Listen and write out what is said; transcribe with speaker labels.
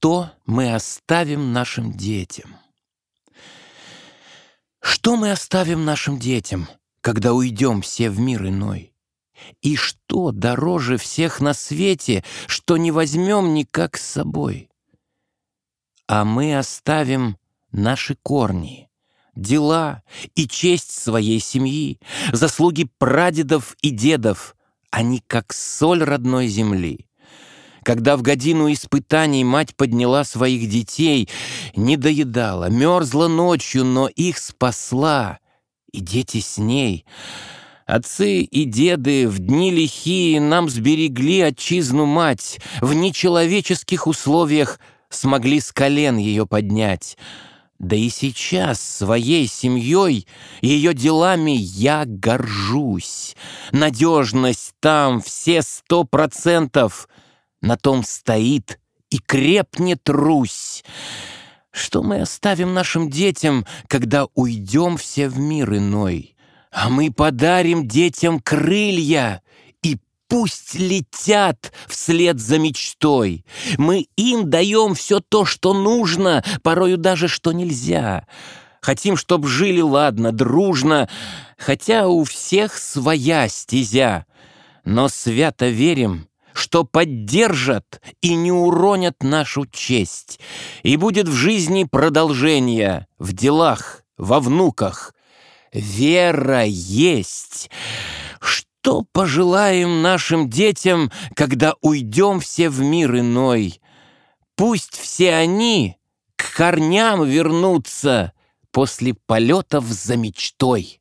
Speaker 1: Что мы оставим нашим детям? Что мы оставим нашим детям, когда уйдем все в мир иной? И что дороже всех на свете, что не возьмем никак с собой? А мы оставим наши корни, дела и честь своей семьи, заслуги прадедов и дедов, они как соль родной земли. Когда в годину испытаний мать подняла своих детей, не доедала, мерзла ночью, но их спасла, и дети с ней. Отцы и деды в дни лихие нам сберегли отчизну мать, в нечеловеческих условиях смогли с колен ее поднять. Да и сейчас своей семьей, ее делами я горжусь. Надежность там все сто процентов. На том стоит и крепнет Русь. Что мы оставим нашим детям, когда уйдем все в мир иной? А мы подарим детям крылья Пусть летят вслед за мечтой. Мы им даем все то, что нужно, порою даже что нельзя. Хотим, чтоб жили ладно, дружно, хотя у всех своя стезя. Но свято верим, что поддержат и не уронят нашу честь. И будет в жизни продолжение, в делах, во внуках. Вера есть. Что пожелаем нашим детям, когда уйдем все в мир иной? Пусть все они к корням вернутся после полетов за мечтой.